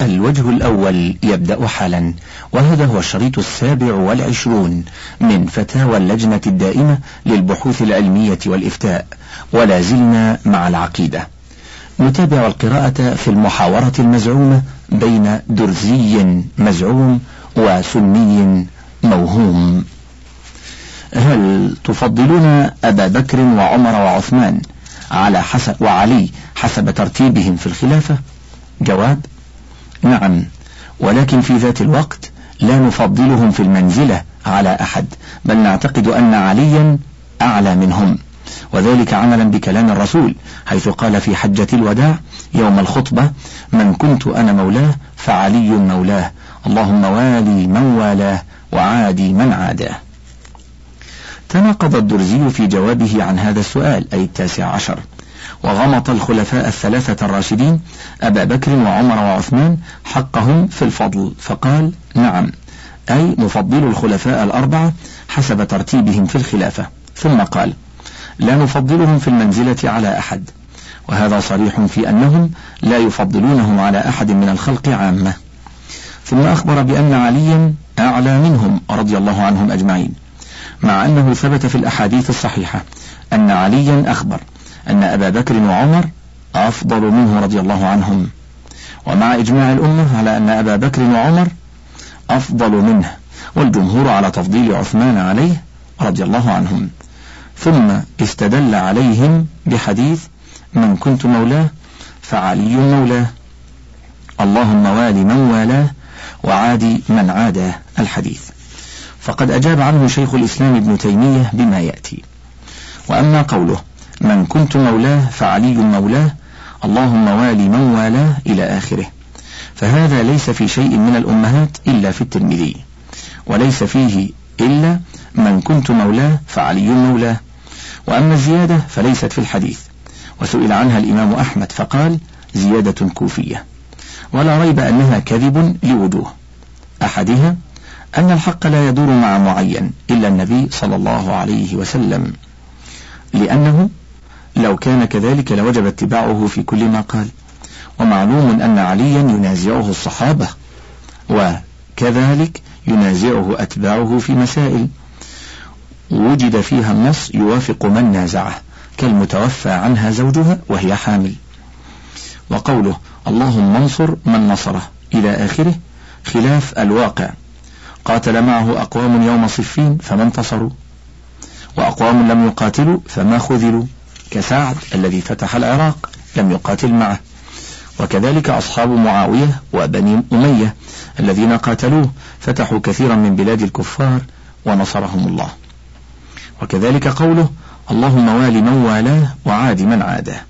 الوجه الأول يبدأ حالا وهذا هو الشريط السابع والعشرون من فتاوى اللجنة الدائمة للبحوث العلمية والإفتاء ولا زلنا مع العقيدة. نتابع القراءة في المحاورة المزعومة بين درزي مزعوم وسني موهوم. هل تفضلون أبا بكر وعمر وعثمان على حسب وعلي حسب ترتيبهم في الخلافة؟ جواب نعم. ولكن في ذات الوقت لا نفضلهم في المنزلة على أحد بل نعتقد أن عليا أعلى منهم. وذلك عملا بكلام الرسول حيث قال في حجة الوداع يوم الخطبة من كنت أنا مولاه فعلي مولاه اللهم والي من والاه وعادي من عاداه. تناقض الدرزي في جوابه عن هذا السؤال أي التاسع عشر. وغمط الخلفاء الثلاثة الراشدين أبا بكر وعمر وعثمان حقهم في الفضل فقال نعم. أي نفضل الخلفاء الأربعة حسب ترتيبهم في الخلافة. ثم قال لا نفضلهم في المنزلة على أحد. وهذا صريح في أنهم لا يفضلونهم على أحد من الخلق عامة. ثم أخبر بأن عليا أعلى منهم رضي الله عنهم أجمعين مع أنه ثبت في الأحاديث الصحيحة أن عليا أخبر أن أبا بكر وعمر أفضل منه رضي الله عنهم. ومع إجماع الأمة على أن أبا بكر وعمر أفضل منه والجمهور على تفضيل عثمان عليه رضي الله عنهم. ثم استدل عليهم بحديث من كنت مولاه فعلي مولاه اللهم والي من والاه وعادي من عاداه. الحديث. فقد أجاب عنه شيخ الإسلام ابن تيمية بما يأتي. وأما قوله من كنت مولاه فعلي مولاه اللهم والي من والاه إلى آخره. فهذا ليس في شيء من الأمهات إلا في الترمذي وليس فيه إلا من كنت مولاه فعلي مولاه. وأما الزيادة فليست في الحديث وسئل عنها الإمام أحمد فقال زيادة كوفية. ولا ريب أنها كذب لوجوه. أحدها أن الحق لا يدور مع معين إلا النبي صلى الله عليه وسلم لأنه لو كان كذلك لوجب اتباعه في كل ما قال. ومعلوم أن عليا ينازعه الصحابة وكذلك ينازعه أتباعه في مسائل. وجد فيها النص يوافق من نازعه كالمتوفى عنها زوجها وهي حامل. وقوله اللهم انصر من نصره إلى آخره خلاف الواقع. قاتل معه أقوام يوم صفين فما انتصروا وأقوام لم يقاتلوا فما خذلوا. كسعد الذي فتح العراق لم يقاتل معه. وكذلك أصحاب معاوية وبني أمية الذين قاتلوه فتحوا كثيرا من بلاد الكفار ونصرهم الله. وكذلك قوله اللهم وال من والاه وعاد من عاداه.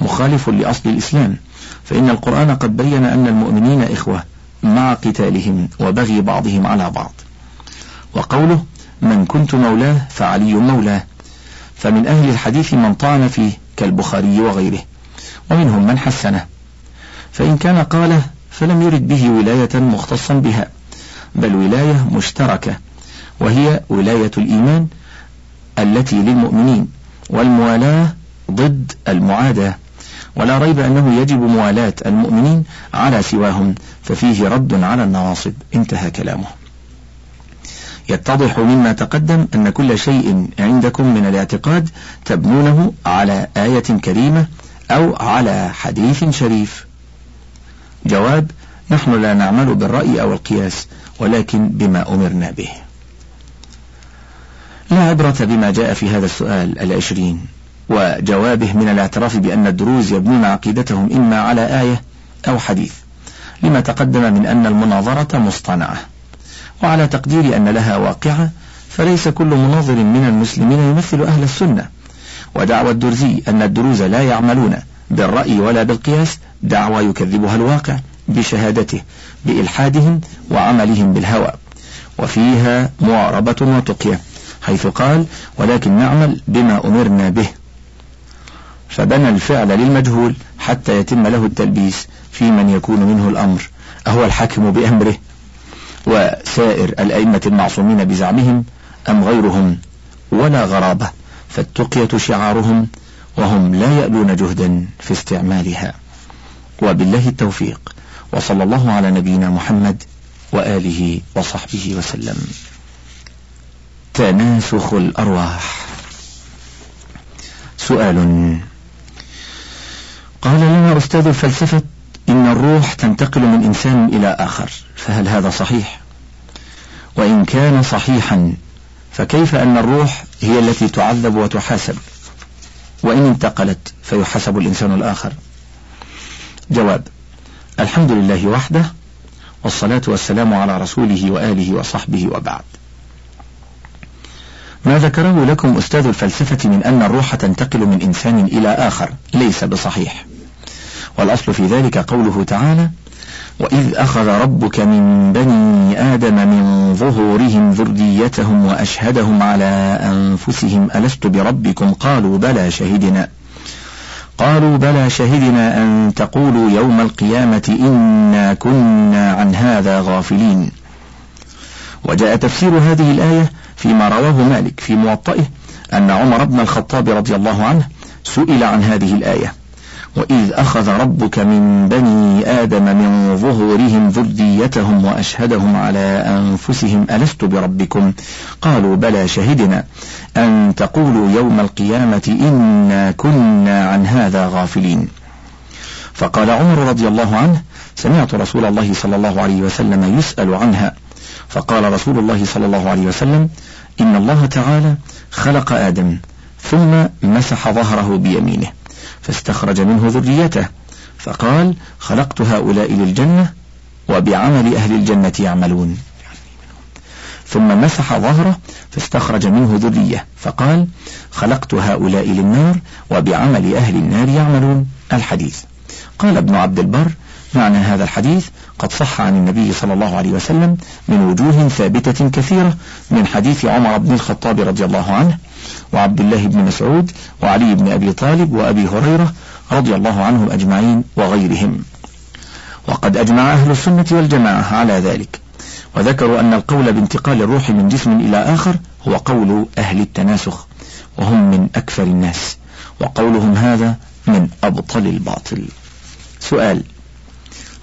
مخالف لأصل الإسلام. فإن القرآن قد بين أن المؤمنين إخوة مع قتالهم وبغي بعضهم على بعض. وقوله من كنت مولاه فعلي مولاه. فمن أهل الحديث من طعن فيه كالبخاري وغيره ومنهم من حسنه. فإن كان قاله فلم يرد به ولاية مختصا بها بل ولاية مشتركة وهي ولاية الإيمان التي للمؤمنين والموالاة ضد المعاداة. ولا ريب أنه يجب موالاة المؤمنين على سواهم ففيه رد على النواصب. انتهى كلامه. يتضح مما تقدم أن كل شيء عندكم من الاعتقاد تبنونه على آية كريمة أو على حديث شريف. جواب نحن لا نعمل بالرأي أو القياس ولكن بما أمرنا به. لا عبرة بما جاء في هذا السؤال العشرين وجوابه من الاعتراف بأن الدروز يبنون عقيدتهم إما على آية أو حديث. لما تقدم من أن المناظرة مصطنعة. وعلى تقدير أن لها واقعة فليس كل مناظر من المسلمين يمثل أهل السنة. ودعوى الدرزي أن الدروز لا يعملون بالرأي ولا بالقياس دعوى يكذبها الواقع بشهادته بإلحادهم وعملهم بالهوى. وفيها معاربة وتقية حيث قال ولكن نعمل بما أمرنا به. فبنى الفعل للمجهول حتى يتم له التلبيس في من يكون منه الأمر أهو الحاكم بأمره. وسائر الأئمة المعصومين بزعمهم أم غيرهم ولا غرابة فالتقية شعارهم وهم لا يألون جهدا في استعمالها. وبالله التوفيق وصلى الله على نبينا محمد وآله وصحبه وسلم. تناسخ الأرواح. سؤال. قال لنا أستاذ الفلسفة إن الروح تنتقل من إنسان إلى آخر فهل هذا صحيح؟ وإن كان صحيحا فكيف أن الروح هي التي تعذب وتحاسب؟ وإن انتقلت فيحاسب الإنسان الآخر. جواب الحمد لله وحده والصلاة والسلام على رسوله وآله وصحبه وبعد. ما ذكره لكم أستاذ الفلسفة من أن الروح تنتقل من إنسان إلى آخر ليس بصحيح. والأصل في ذلك قوله تعالى وإذ أخذ ربك من بني آدم من ظهورهم ذريتهم وأشهدهم على أنفسهم ألست بربكم؟ قالوا بلى شهدنا. قالوا بلى شهدنا أن تقولوا يوم القيامة إنا كنا عن هذا غافلين. وجاء تفسير هذه الآية فيما رواه مالك في موطئه أن عمر بن الخطاب رضي الله عنه سئل عن هذه الآية. وإذ أخذ ربك من بني آدم من ظهورهم ذريتهم وأشهدهم على أنفسهم ألست بربكم قالوا بلى شهدنا أن تقولوا يوم القيامة إنا كنا عن هذا غافلين فقال عمر رضي الله عنه سمعت رسول الله صلى الله عليه وسلم يسأل عنها فقال رسول الله صلى الله عليه وسلم إن الله تعالى خلق آدم ثم مسح ظهره بيمينه فاستخرج منه ذريته. فقال خلقت هؤلاء للجنة وبعمل أهل الجنة يعملون. ثم مسح ظهره فاستخرج منه ذرية فقال خلقت هؤلاء للنار وبعمل أهل النار يعملون. الحديث. قال ابن عبد البر معنى هذا الحديث قد صح عن النبي صلى الله عليه وسلم من وجوه ثابتة كثيرة من حديث عمر بن الخطاب رضي الله عنه وعبد الله بن مسعود وعلي بن أبي طالب وأبي هريرة رضي الله عنهم أجمعين وغيرهم. وقد أجمع أهل السنة والجماعة على ذلك وذكروا أن القول بانتقال الروح من جسم إلى آخر هو قول أهل التناسخ وهم من أكثر الناس وقولهم هذا من أبطل الباطل. سؤال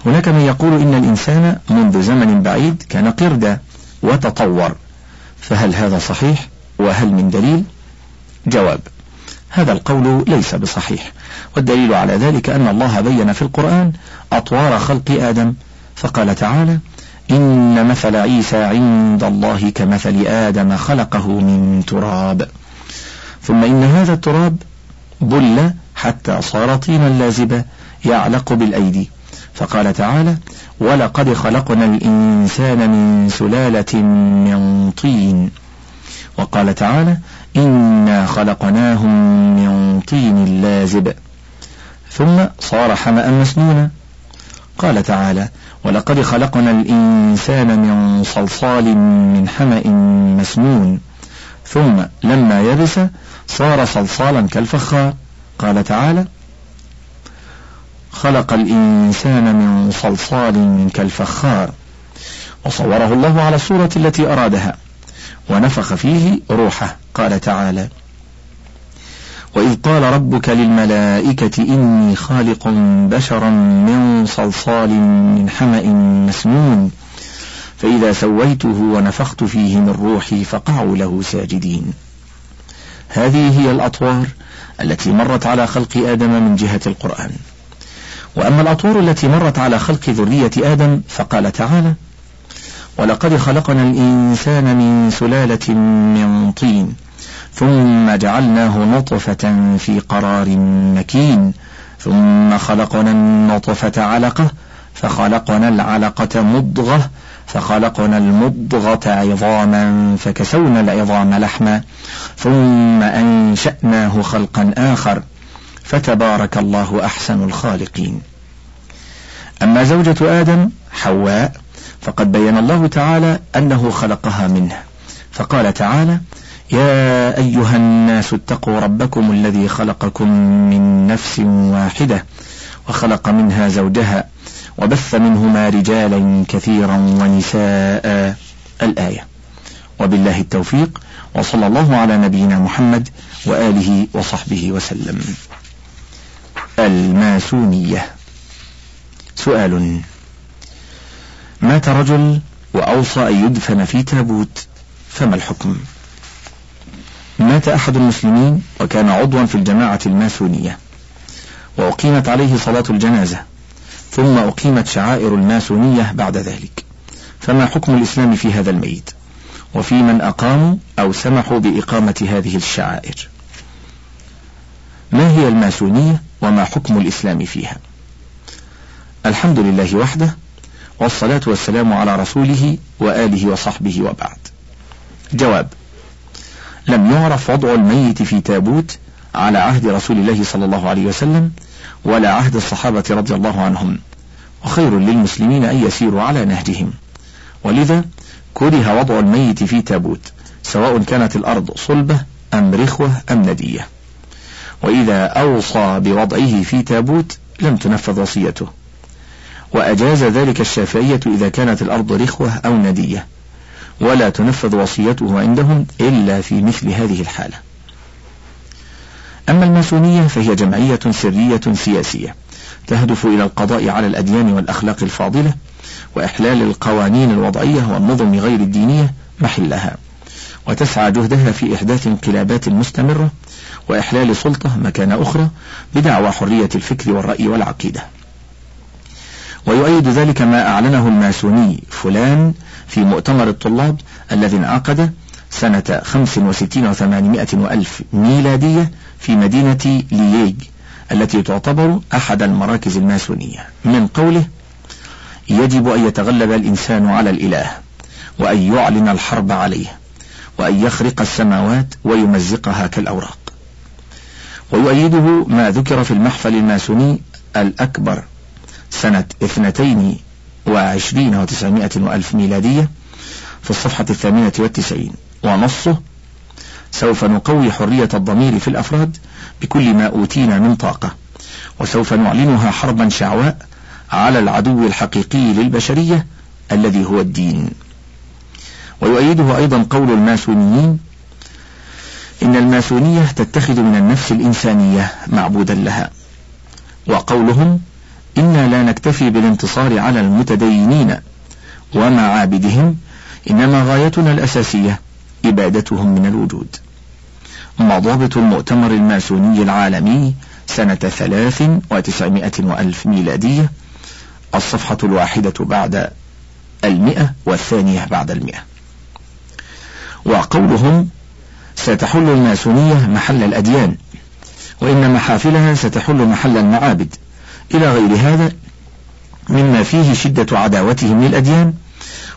هناك من يقول إن الإنسان منذ زمن بعيد كان قردة وتطور. فهل هذا صحيح؟ وهل من دليل؟ جواب هذا القول ليس بصحيح. والدليل على ذلك أن الله بين في القرآن أطوار خلق آدم. فقال تعالى إن مثل عيسى عند الله كمثل آدم خلقه من تراب. ثم إن هذا التراب بل حتى صار طينا لازبا يعلق بالأيدي. فقال تعالى ولقد خلقنا الإنسان من سلالة من طين. وقال تعالى إنا خلقناهم من طين لازب. ثم صار حمأ مسنونا. قال تعالى ولقد خلقنا الإنسان من صلصال من حمأ مسنون. ثم لما يبس صار صلصالا كالفخار. قال تعالى خلق الإنسان من صلصال كالفخار. وصوره الله على الصورة التي أرادها ونفخ فيه روحه قال تعالى وإذ قال ربك للملائكة إني خالق بشرا من صلصال من حمأ مسنون فإذا سويته ونفخت فيه من روحي فقعوا له ساجدين. هذه هي الأطوار التي مرت على خلق آدم من جهة القرآن. وأما الأطوار التي مرت على خلق ذرية آدم فقال تعالى ولقد خلقنا الإنسان من سلالة من طين ثم جعلناه نطفة في قرار مكين ثم خلقنا النطفة علقة فخلقنا العلقة مضغة فخلقنا المضغة عظاما فكسونا العظام لحما ثم أنشأناه خلقا آخر فتبارك الله أحسن الخالقين. أما زوجة آدم حواء فقد بين الله تعالى أنه خلقها منه. فقال تعالى يا أيها الناس اتقوا ربكم الذي خلقكم من نفس واحدة وخلق منها زوجها وبث منهما رجالا كثيرا ونساء. الآية. وبالله التوفيق وصلى الله على نبينا محمد وآله وصحبه وسلم. الماسونية. سؤال مات رجل وأوصى أن يدفن في تابوت فما الحكم؟ مات أحد المسلمين وكان عضوا في الجماعة الماسونية. وأقيمت عليه صلاة الجنازة ثم أقيمت شعائر الماسونية بعد ذلك. فما حكم الإسلام في هذا الميت؟ وفي من أقاموا أو سمحوا بإقامة هذه الشعائر؟ ما هي الماسونية؟ وما حكم الإسلام فيها. الحمد لله وحده والصلاة والسلام على رسوله وآله وصحبه وبعد. جواب لم يعرف وضع الميت في تابوت على عهد رسول الله صلى الله عليه وسلم ولا عهد الصحابة رضي الله عنهم. وخير للمسلمين أن يسيروا على نهجهم. ولذا كره وضع الميت في تابوت سواء كانت الأرض صلبة أم رخوة أم ندية. وإذا أوصى بوضعه في تابوت لم تنفذ وصيته. وأجاز ذلك الشافعية إذا كانت الأرض رخوة أو ندية ولا تنفذ وصيته عندهم إلا في مثل هذه الحالة. أما الماسونية فهي جمعية سرية سياسية تهدف إلى القضاء على الأديان والأخلاق الفاضلة وإحلال القوانين الوضعية والنظم غير الدينية محلها وتسعى جهدها في إحداث انقلابات مستمرة وإحلال سلطة مكان أخرى بدعوى حرية الفكر والرأي والعقيدة. ويؤيد ذلك ما أعلنه الماسوني فلان في مؤتمر الطلاب الذي انعقد سنة 65 وثمانمائة وألف ميلادية في مدينة لييج التي تعتبر أحد المراكز الماسونية. من قوله يجب أن يتغلب الإنسان على الإله وأن يعلن الحرب عليه وأن يخرق السماوات ويمزقها كالأوراق. ويؤيده ما ذكر في المحفل الماسوني الأكبر سنة اثنتين وعشرين وتسعمائة وألف ميلادية في الصفحة الثامنة والتسعين ونصه سوف نقوي حرية الضمير في الأفراد بكل ما أوتينا من طاقة وسوف نعلنها حربا شعواء على العدو الحقيقي للبشرية الذي هو الدين. ويؤيده أيضا قول الماسونيين إن الماسونية تتخذ من النفس الإنسانية معبودا لها. وقولهم إنا لا نكتفي بالانتصار على المتدينين. ومعابدهم إنما غايتنا الأساسية إبادتهم من الوجود. مضابط المؤتمر الماسوني العالمي سنة ثلاث وتسعمائة وألف ميلادية الصفحة الواحدة بعد المئة والثانية بعد المئة. وقولهم ستحل الماسونية محل الأديان وإن محافلها ستحل محل المعابد. إلى غير هذا مما فيه شدة عداوتهم للأديان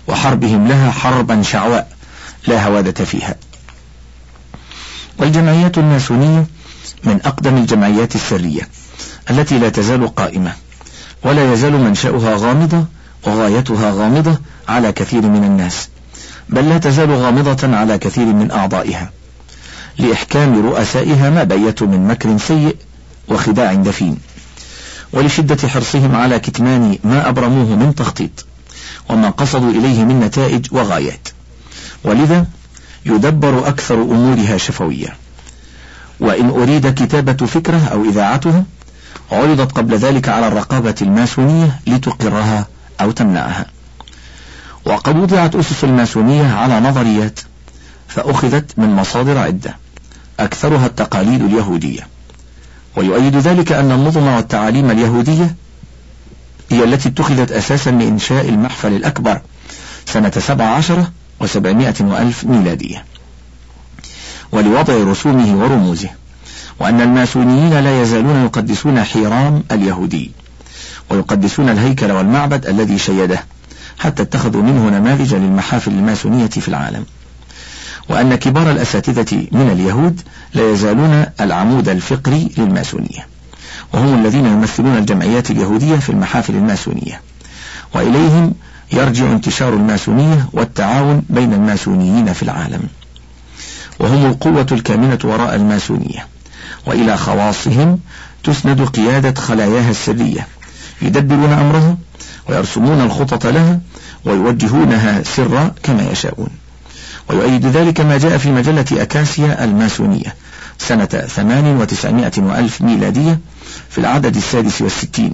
وحربهم لها حربا شعواء لا هوادة فيها. والجمعيات الماسونية من أقدم الجمعيات السرية التي لا تزال قائمة ولا يزال منشأها غامضة وغايتها غامضة على كثير من الناس بل لا تزال غامضة على كثير من أعضائها. لإحكام رؤسائها ما بيتوا من مكر سيء وخداع دفين. ولشدة حرصهم على كتمان ما أبرموه من تخطيط وما قصدوا إليه من نتائج وغايات. ولذا يدبر أكثر أمورها شفوية. وإن أريد كتابة فكرة أو إذاعتها عرضت قبل ذلك على الرقابة الماسونية لتقرها أو تمنعها. وقد وضعت أسس الماسونية على نظريات فأخذت من مصادر عدة. أكثرها التقاليد اليهودية. ويؤيد ذلك أن النظم والتعاليم اليهودية هي التي اتخذت أساسا لإنشاء المحفل الأكبر سنة سبع عشرة وسبعمائة وألف ميلادية. ولوضع رسومه ورموزه وأن الماسونيين لا يزالون يقدسون حيرام اليهودي ويقدسون الهيكل والمعبد الذي شيده حتى اتخذوا منه نماذج للمحافل الماسونية في العالم. وأن كبار الأساتذة من اليهود لا يزالون العمود الفقري للماسونية وهم الذين يمثلون الجمعيات اليهودية في المحافل الماسونية. وإليهم يرجع انتشار الماسونية والتعاون بين الماسونيين في العالم. وهم القوة الكامنة وراء الماسونية. وإلى خواصهم تسند قيادة خلاياها السرية. يدبرون أمرها ويرسمون الخطط لها ويوجهونها سرا كما يشاءون. ويؤيد ذلك ما جاء في مجلة أكاسيا الماسونية سنة ثمان وتسعمائة وألف ميلادية في العدد السادس والستين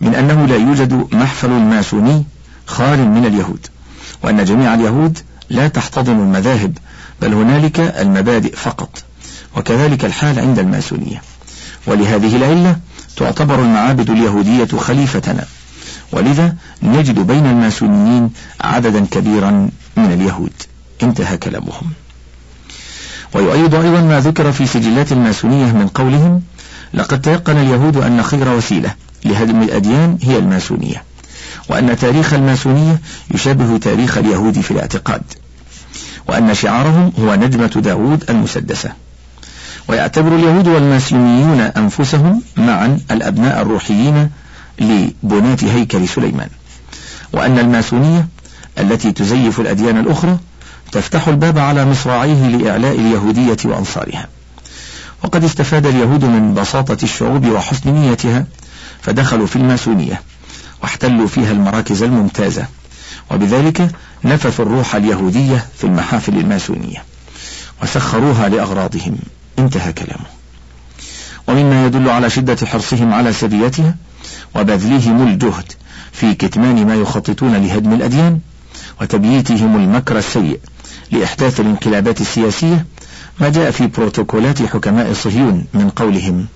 من أنه لا يوجد محفل ماسوني خال من اليهود وأن جميع اليهود لا تحتضن المذاهب بل هنالك المبادئ فقط وكذلك الحال عند الماسونية. ولهذه العلة تعتبر المعابد اليهودية خليفتنا ولذا نجد بين الماسونيين عددا كبيرا من اليهود. انتهى كلامهم. ويؤيد أيضا ما ذكر في سجلات الماسونية من قولهم لقد تيقن اليهود أن خير وسيلة لهدم الأديان هي الماسونية وأن تاريخ الماسونية يشابه تاريخ اليهود في الاعتقاد وأن شعارهم هو نجمة داود المسدسة. ويعتبر اليهود والماسونيون أنفسهم معا الأبناء الروحيين لبناة هيكل سليمان وأن الماسونية التي تزيف الأديان الأخرى تفتح الباب على مصراعيه لإعلاء اليهودية وأنصارها. وقد استفاد اليهود من بساطة الشعوب وحسن نيتها فدخلوا في الماسونية واحتلوا فيها المراكز الممتازة وبذلك نفثوا الروح اليهودية في المحافل الماسونية وسخروها لأغراضهم. انتهى كلامه. ومما يدل على شدة حرصهم على سريتها وبذلهم الجهد في كتمان ما يخططون لهدم الأديان وتبييتهم المكر السيء. لإحداث الانقلابات السياسية ما جاء في بروتوكولات حكماء صهيون من قولهم.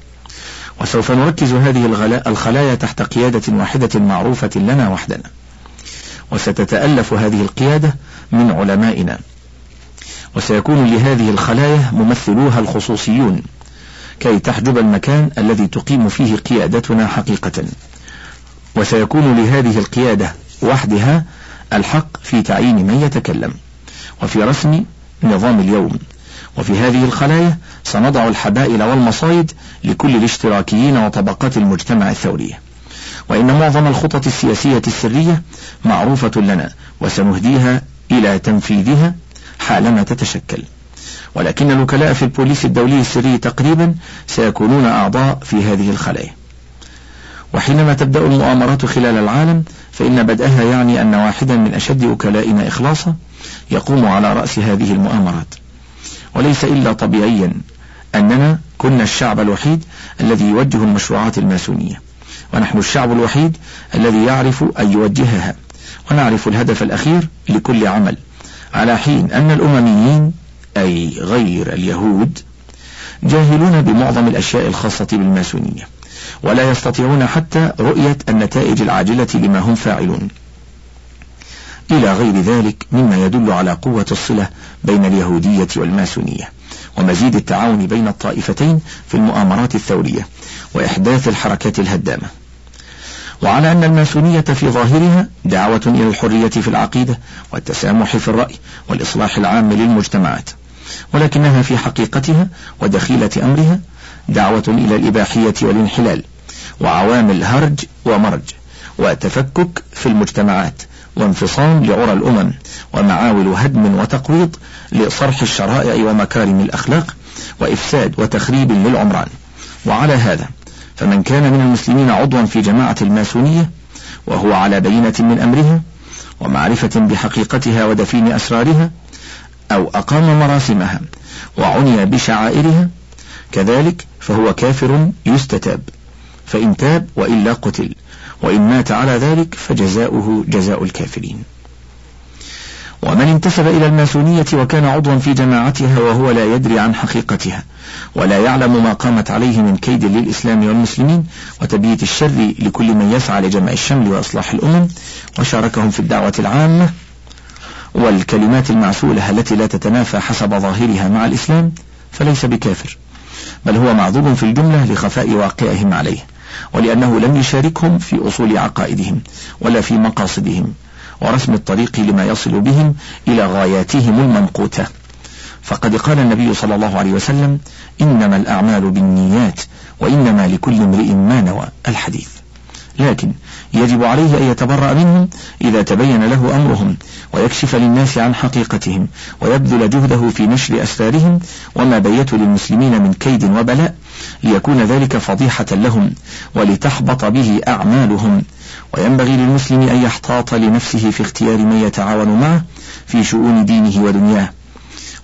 وسوف نركز هذه الخلايا تحت قيادة واحدة معروفة لنا وحدنا. وستتألف هذه القيادة من علمائنا. وسيكون لهذه الخلايا ممثلوها الخصوصيون كي تحجب المكان الذي تقيم فيه قيادتنا حقيقة. وسيكون لهذه القيادة وحدها الحق في تعيين من يتكلم. وفي رسم نظام اليوم. وفي هذه الخلايا سنضع الحبائل والمصايد لكل الاشتراكيين وطبقات المجتمع الثورية. وإن معظم الخطط السياسية السرية معروفة لنا وسنهديها إلى تنفيذها حالما تتشكل. ولكن الوكلاء في البوليس الدولي السري تقريبا سيكونون أعضاء في هذه الخلايا. وحينما تبدأ المؤامرات خلال العالم فإن بدأها يعني أن واحدا من أشد وكلائنا إخلاصا يقوم على رأس هذه المؤامرات. وليس إلا طبيعيا أننا كنا الشعب الوحيد الذي يوجه المشروعات الماسونية. ونحن الشعب الوحيد الذي يعرف أن يوجهها. ونعرف الهدف الأخير لكل عمل. على حين أن الأمميين أي غير اليهود جاهلون بمعظم الأشياء الخاصة بالماسونية. ولا يستطيعون حتى رؤية النتائج العاجلة لما هم فاعلون. إلى غير ذلك مما يدل على قوة الصلة بين اليهودية والماسونية ومزيد التعاون بين الطائفتين في المؤامرات الثورية وإحداث الحركات الهدامة. وعلى أن الماسونية في ظاهرها دعوة إلى الحرية في العقيدة والتسامح في الرأي والإصلاح العام للمجتمعات ولكنها في حقيقتها ودخيلة أمرها دعوة إلى الإباحية والانحلال وعوامل هرج ومرج وتفكك في المجتمعات وانفصام لعرى الأمم ومعاول هدم وتقويض لصرح الشرائع ومكارم الأخلاق وإفساد وتخريب للعمران. وعلى هذا فمن كان من المسلمين عضوا في جماعة الماسونية وهو على بينة من أمرها ومعرفة بحقيقتها ودفين أسرارها أو أقام مراسمها وعني بشعائرها كذلك فهو كافر يستتاب فإن تاب وإلا قتل. وإن مات على ذلك فجزاؤه جزاء الكافرين. ومن انتسب إلى الماسونية وكان عضوا في جماعتها وهو لا يدري عن حقيقتها ولا يعلم ما قامت عليه من كيد للإسلام والمسلمين وتبييت الشر لكل من يسعى لجمع الشمل وإصلاح الأمم وشاركهم في الدعوة العامة والكلمات المعسولة التي لا تتنافى حسب ظاهرها مع الإسلام فليس بكافر بل هو معذور في الجملة لخفاء واقعهم عليه. ولأنه لم يشاركهم في أصول عقائدهم ولا في مقاصدهم ورسم الطريق لما يصل بهم إلى غاياتهم الممقوتة فقد قال النبي صلى الله عليه وسلم إنما الأعمال بالنيات وإنما لكل امرئ ما نوى الحديث. لكن يجب عليه أن يتبرأ منهم إذا تبين له أمرهم ويكشف للناس عن حقيقتهم ويبذل جهده في نشر أسرارهم وما بيت للمسلمين من كيد وبلاء ليكون ذلك فضيحة لهم ولتحبط به أعمالهم. وينبغي للمسلم أن يحتاط لنفسه في اختيار من يتعاون معه في شؤون دينه ودنياه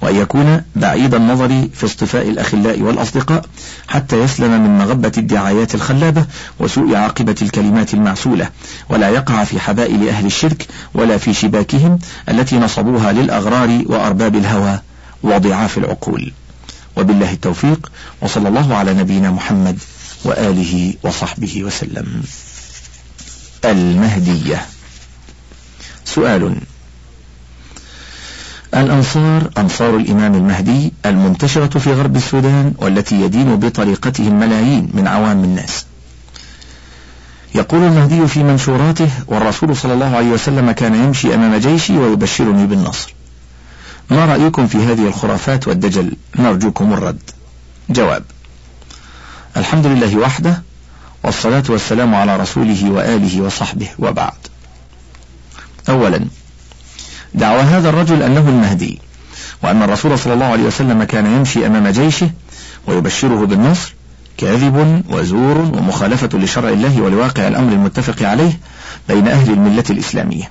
وأن يكون بعيد النظر في اصطفاء الأخلاء والأصدقاء حتى يسلم من مغبة الدعايات الخلابة وسوء عاقبة الكلمات المعسولة ولا يقع في حبائل أهل الشرك ولا في شباكهم التي نصبوها للأغرار وأرباب الهوى وضعاف العقول. وبالله التوفيق وصلى الله على نبينا محمد وآله وصحبه وسلم. المهدية. سؤال. الأنصار أنصار الإمام المهدي المنتشرة في غرب السودان والتي يدين بطريقتهم ملايين من عوام الناس. يقول المهدي في منشوراته والرسول صلى الله عليه وسلم كان يمشي أمام جيشي ويبشرني بالنصر. ما رأيكم في هذه الخرافات والدجل؟ نرجوكم الرد. جواب الحمد لله وحده والصلاة والسلام على رسوله وآله وصحبه وبعد. أولا دعوى هذا الرجل أنه المهدي. وأن الرسول صلى الله عليه وسلم كان يمشي أمام جيشه ويبشره بالنصر كاذب وزور ومخالفة لشرع الله ولواقع الأمر المتفق عليه بين أهل الملة الإسلامية.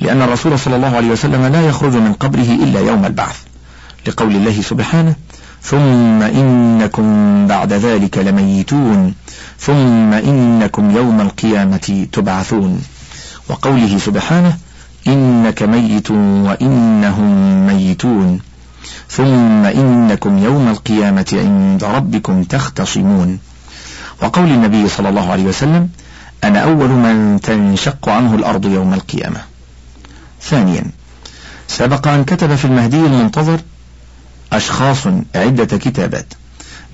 لأن الرسول صلى الله عليه وسلم لا يخرج من قبره إلا يوم البعث لقول الله سبحانه ثم إنكم بعد ذلك لميتون ثم إنكم يوم القيامة تبعثون. وقوله سبحانه إنك ميت وإنهم ميتون. ثم إنكم يوم القيامة عند ربكم تختصمون. وقول النبي صلى الله عليه وسلم أنا أول من تنشق عنه الأرض يوم القيامة. ثانيا سبق أن كتب في المهدي المنتظر أشخاص عدة كتابات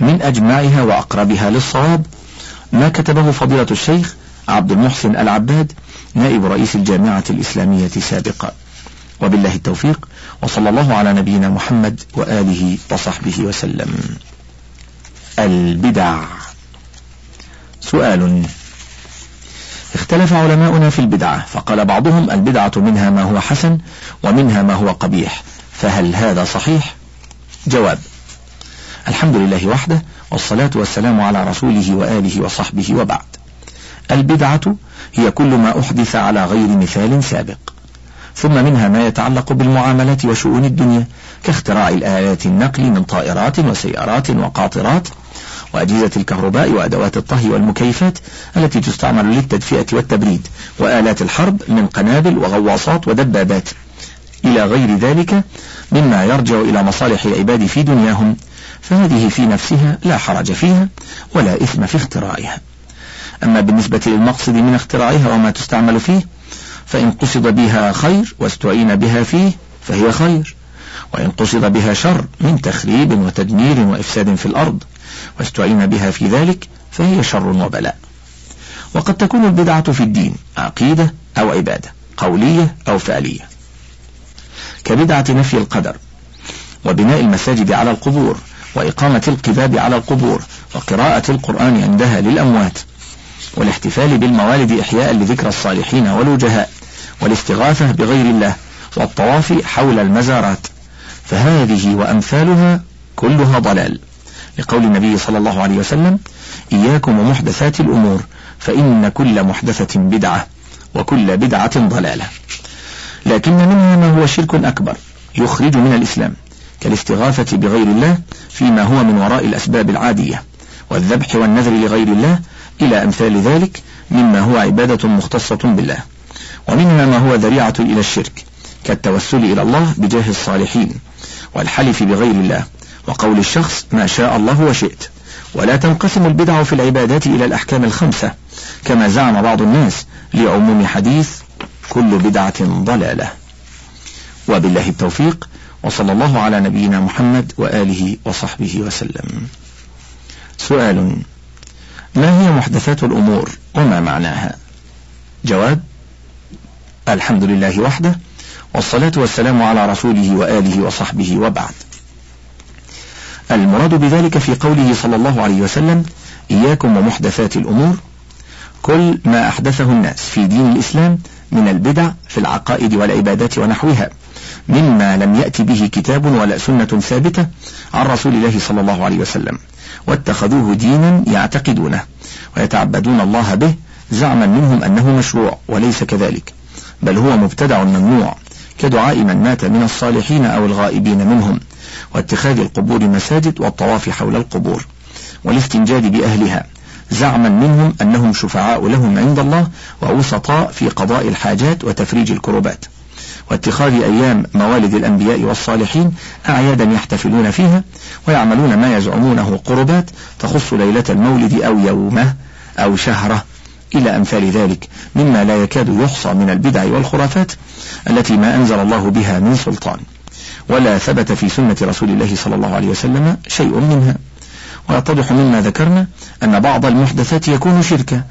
من أجمعها وأقربها للصواب ما كتبه فضيلة الشيخ عبد المحسن العباد نائب رئيس الجامعة الإسلامية سابقا. وبالله التوفيق وصلى الله على نبينا محمد وآله وصحبه وسلم. البدع. سؤال. اختلف علماؤنا في البدعة فقال بعضهم البدعة منها ما هو حسن ومنها ما هو قبيح. فهل هذا صحيح؟ جواب. الحمد لله وحده والصلاة والسلام على رسوله وآله وصحبه وبعد. البدعة هي كل ما أحدث على غير مثال سابق. ثم منها ما يتعلق بالمعاملات وشؤون الدنيا كاختراع الآلات النقل من طائرات وسيارات وقاطرات وأجهزة الكهرباء وأدوات الطهي والمكيفات التي تستعمل للتدفئة والتبريد وآلات الحرب من قنابل وغواصات ودبابات. إلى غير ذلك مما يرجع إلى مصالح العباد في دنياهم فهذه في نفسها لا حرج فيها ولا إثم في اختراعها أما بالنسبة للمقصد من اختراعها وما تستعمل فيه فإن قصد بها خير واستعين بها فيه فهي خير. وإن قصد بها شر من تخريب وتدمير وإفساد في الأرض واستعين بها في ذلك فهي شر وبلاء. وقد تكون البدعة في الدين عقيدة أو عبادة قولية أو فعلية. كبدعة نفي القدر وبناء المساجد على القبور وإقامة القباب على القبور وقراءة القرآن عندها للأموات والاحتفال بالموالد إحياء لذكرى الصالحين والوجهاء والاستغاثة بغير الله والطواف حول المزارات. فهذه وأمثالها كلها ضلال. لقول النبي صلى الله عليه وسلم إياكم ومحدثات الأمور فإن كل محدثة بدعة وكل بدعة ضلالة. لكن منها ما هو شرك أكبر يخرج من الإسلام كالاستغاثة بغير الله فيما هو من وراء الأسباب العادية والذبح والنذر لغير الله إلى أمثال ذلك مما هو عبادة مختصة بالله. ومنها ما هو ذريعة إلى الشرك كالتوسل إلى الله بجاه الصالحين والحلف بغير الله وقول الشخص ما شاء الله وشئت. ولا تنقسم البدع في العبادات إلى الأحكام الخمسة كما زعم بعض الناس لعموم حديث كل بدعة ضلالة. وبالله التوفيق وصلى الله على نبينا محمد وآله وصحبه وسلم. سؤال ما هي محدثات الأمور؟ وما معناها؟ جواب الحمد لله وحده والصلاة والسلام على رسوله وآله وصحبه وبعد. المراد بذلك في قوله صلى الله عليه وسلم إياكم ومحدثات الأمور كل ما أحدثه الناس في دين الإسلام من البدع في العقائد والعبادات ونحوها مما لم يأتي به كتاب ولا سنة ثابتة عن رسول الله صلى الله عليه وسلم. واتخذوه دينا يعتقدونه ويتعبدون الله به زعما منهم أنه مشروع وليس كذلك بل هو مبتدع ممنوع كدعاء من مات من الصالحين أو الغائبين منهم واتخاذ القبور مساجد والطواف حول القبور والاستنجاد بأهلها زعما منهم أنهم شفعاء لهم عند الله ووسطاء في قضاء الحاجات وتفريج الكربات. واتخاذ أيام موالد الأنبياء والصالحين أعيادا يحتفلون فيها ويعملون ما يزعمونه قربات تخص ليلة المولد أو يومة أو شهرة إلى أمثال ذلك مما لا يكاد يحصى من البدع والخرافات التي ما أنزل الله بها من سلطان. ولا ثبت في سنة رسول الله صلى الله عليه وسلم شيء منها. ويتضح مما ذكرنا أن بعض المحدثات يكون شركا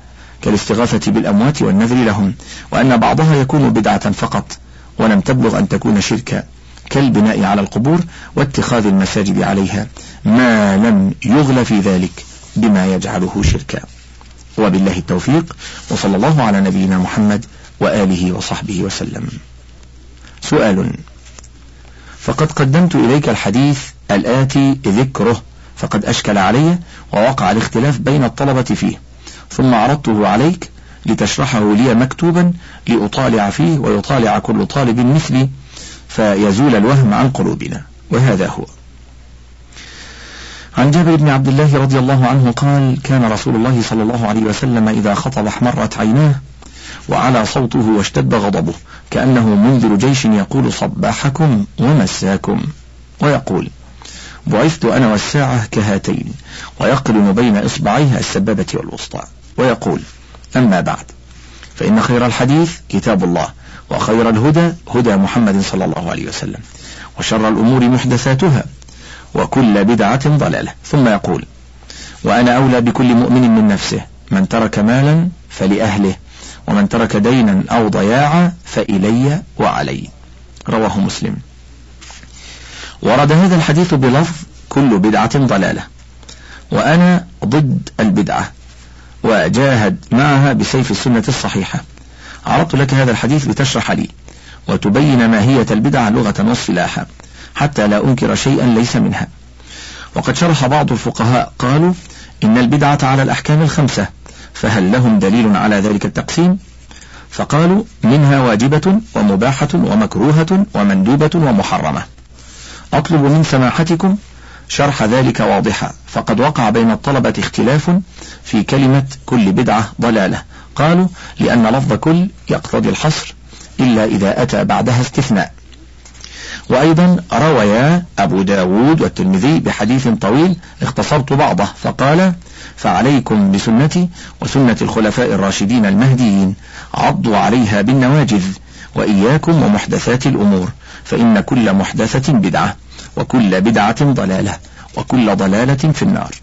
كالاستغاثة بالأموات والنذر لهم وأن بعضها يكون بدعة فقط. ولم تبلغ أن تكون شركا كالبناء على القبور واتخاذ المساجد عليها. ما لم يغل في ذلك بما يجعله شركا. وبالله التوفيق وصلى الله على نبينا محمد وآله وصحبه وسلم. سؤال فقد قدمت إليك الحديث الآتي ذكره فقد أشكل علي ووقع الاختلاف بين الطلبة فيه ثم عرضته عليك لتشرحه لي مكتوبا لأطالع فيه ويطالع كل طالب مثلي فيزول الوهم عن قلوبنا. وهذا هو. عن جابر بن عبد الله رضي الله عنه قال كان رسول الله صلى الله عليه وسلم إذا خطب احمرت عيناه وعلى صوته واشتد غضبه كأنه منذر جيش يقول صباحكم ومساكم. ويقول بعثت أنا والساعة كهاتين ويقرن بين إصبعيها السبابة والوسطى. ويقول أما بعد. فإن خير الحديث كتاب الله وخير الهدى هدى محمد صلى الله عليه وسلم وشر الأمور محدثاتها وكل بدعة ضلالة. ثم يقول وأنا أولى بكل مؤمن من نفسه من ترك مالا فلأهله ومن ترك دينا أو ضياعا فإلي وعلي. رواه مسلم. ورد هذا الحديث بلفظ كل بدعة ضلالة وأنا ضد البدعة. وجاهد معها بسيف السنة الصحيحة. عرضت لك هذا الحديث لتشرح لي وتبين ماهية البدعة لغة واصطلاحا حتى لا أنكر شيئا ليس منها. وقد شرح بعض الفقهاء قالوا إن البدعة على الأحكام الخمسة فهل لهم دليل على ذلك التقسيم؟ فقالوا منها واجبة ومباحة ومكروهة ومندوبة ومحرمة. أطلب من سماحتكم شرح ذلك واضحا. فقد وقع بين الطلبة اختلاف في كلمة كل بدعة ضلالة. قالوا لأن لفظ كل يقتضي الحصر إلا إذا أتى بعدها استثناء. وأيضا رويا أبو داود والترمذي بحديث طويل اختصرت بعضه فقال فعليكم بسنتي وسنة الخلفاء الراشدين المهديين عضوا عليها بالنواجذ وإياكم ومحدثات الأمور فإن كل محدثة بدعة. وكل بدعة ضلالة وكل ضلالة في النار.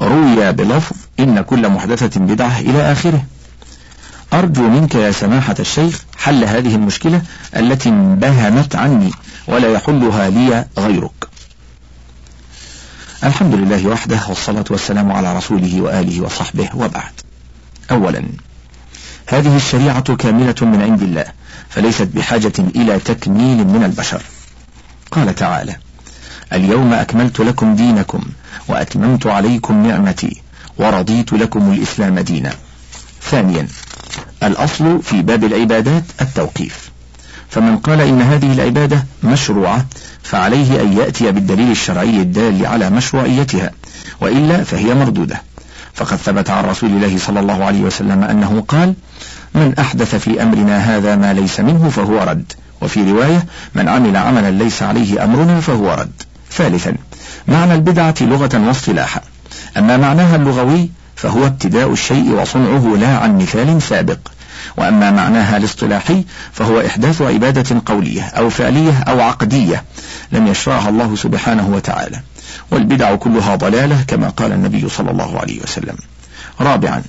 روي بلفظ إن كل محدثة بدعة إلى آخره. أرجو منك يا سماحة الشيخ حل هذه المشكلة التي انبهمت عني ولا يحلها لي غيرك. الحمد لله وحده والصلاة والسلام على رسوله وآله وصحبه وبعد. أولا هذه الشريعة كاملة من عند الله فليست بحاجة إلى تكميل من البشر. قال تعالى اليوم أكملت لكم دينكم وأتممت عليكم نعمتي ورضيت لكم الإسلام دينا. ثانيا الأصل في باب العبادات التوقيف. فمن قال إن هذه العبادة مشروعة فعليه أن يأتي بالدليل الشرعي الدال على مشروعيتها وإلا فهي مردودة. فقد ثبت عن رسول الله صلى الله عليه وسلم أنه قال من أحدث في أمرنا هذا ما ليس منه فهو رد. وفي رواية من عمل عملا ليس عليه أمرنا فهو رد. ثالثا معنى البدعة لغة واصطلاحا. أما معناها اللغوي فهو ابتداء الشيء وصنعه لا عن مثال سابق. وأما معناها الاصطلاحي فهو إحداث عبادة قولية أو فعلية أو عقدية لم يشرعها الله سبحانه وتعالى. والبدع كلها ضلالة كما قال النبي صلى الله عليه وسلم. رابعا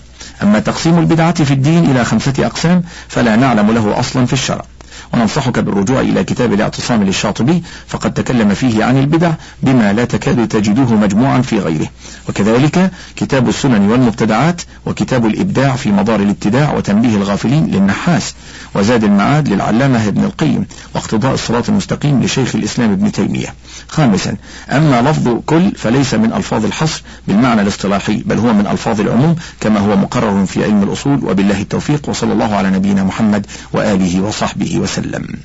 أما تقسيم البدعة في الدين إلى خمسة أقسام فلا نعلم له أصلا في الشرع. وننصحك بالرجوع إلى كتاب الاعتصام للشاطبي فقد تكلم فيه عن البدع بما لا تكاد تجده مجموعا في غيره. وكذلك كتاب السنن والمبتدعات وكتاب الإبداع في مدار الإبتداع وتنبيه الغافلين للنحاس وزاد المعاد للعلامة ابن القيم واقتضاء الصراط المستقيم لشيخ الإسلام ابن تيمية. خامسا أما لفظ كل فليس من ألفاظ الحصر بالمعنى الاصطلاحي بل هو من ألفاظ العموم كما هو مقرر في علم الأصول وبالله التوفيق وصلى الله على نبينا محمد وآله وصحبه وسلم.